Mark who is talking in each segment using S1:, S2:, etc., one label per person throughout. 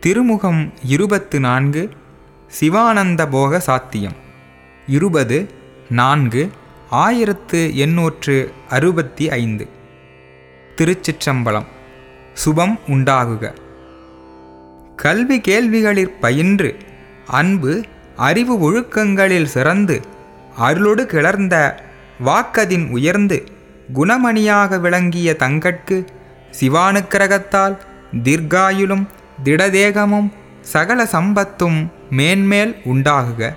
S1: திருமுகம் இருபத்து நான்கு சிவானந்த போக சாத்தியம். இருபது நான்கு ஆயிரத்து எண்ணூற்று அறுபத்தி ஐந்து. திருச்சிற்றம்பலம். சுபம் உண்டாகுக. கல்வி கேள்விகளிற் பயின்று அன்பு அறிவு ஒழுக்கங்களில் சிறந்து அருளொடு கிளர்ந்த வாக்கதின் உயர்ந்து குணமணியாக விளங்கிய தங்கட்கு சிவானுக்கிரகத்தால் தீர்காயுளும் திடதேகமும் சகல சம்பத்தும் மேன்மேல் உண்டாகுக.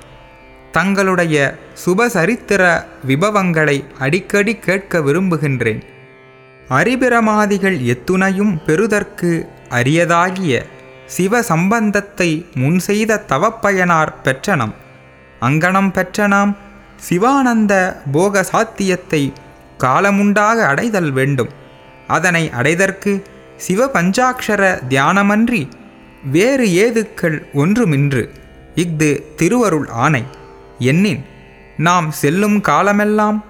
S1: தங்களுடைய சுபசரித்திர விபவங்களை அடிக்கடி கேட்க விரும்புகின்றேன். அரிபிரமாதிகள் எத்துணையும் பெறுதற்கு அரியதாகிய சிவ சம்பந்தத்தை முன் செய்த தவப்பயனார் பெற்றனம். அங்கனம் பெற்றனாம் சிவானந்த போக சாத்தியத்தை காலமுண்டாக அடைதல் வேண்டும். அதனை அடைதற்கு சிவ பஞ்சாட்சர தியானமன்றி வேறு ஏதுக்கள் ஒன்றுமின்று. இஃது திருவருள் ஆணை எண்ணின் நாம் செல்லும் காலமெல்லாம்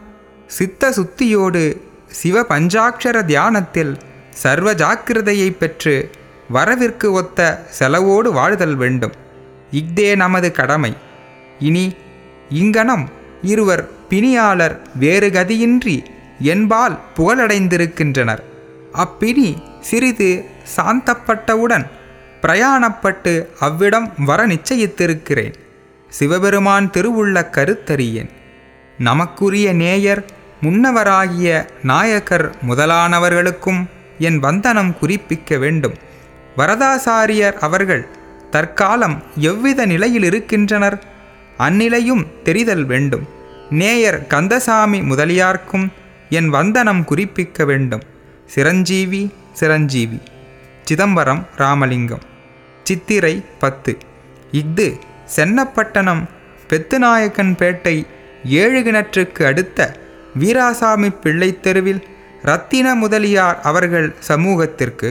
S1: சித்த சுத்தியோடு சிவ பஞ்சாட்சர தியானத்தில் சர்வ ஜாக்கிரதையை பெற்று வரவிற்கு ஒத்த செலவோடு வாழுதல் வேண்டும். இஃதே நமது கடமை. இனி இங்கனம் இருவர் பிணியாளர் வேறு கதியின்றி என்பால் புகழடைந்திருக்கின்றனர். அப்பிணி சிறிது சாந்தப்பட்டவுடன் பிரயாணப்பட்டு அவ்விடம் வர நிச்சயித்திருக்கிறேன். சிவபெருமான் திருவுள்ள கருத்தறியேன். நமக்குரிய நேயர் முன்னவராகிய நாயக்கர் முதலானவர்களுக்கும் என் வந்தனம் குறிப்பிக்க வேண்டும். வரதாசாரியர் அவர்கள் தற்காலம் எவ்வித நிலையில் இருக்கின்றனர்? அந்நிலையும் தெரிதல் வேண்டும். நேயர் கந்தசாமி முதலியார்க்கும் என் வந்தனம் குறிப்பிக்க வேண்டும். சிரஞ்சீவி சிரஞ்சீவி. சிதம்பரம் ராமலிங்கம். சித்திரை பத்து. இஃது சென்னப்பட்டணம் பெத்துநாயக்கன்பேட்டை ஏழு கிணற்றுக்கு அடுத்த வீராசாமி பிள்ளை தெருவில் ரத்தின முதலியார் அவர்கள் சமூகத்திற்கு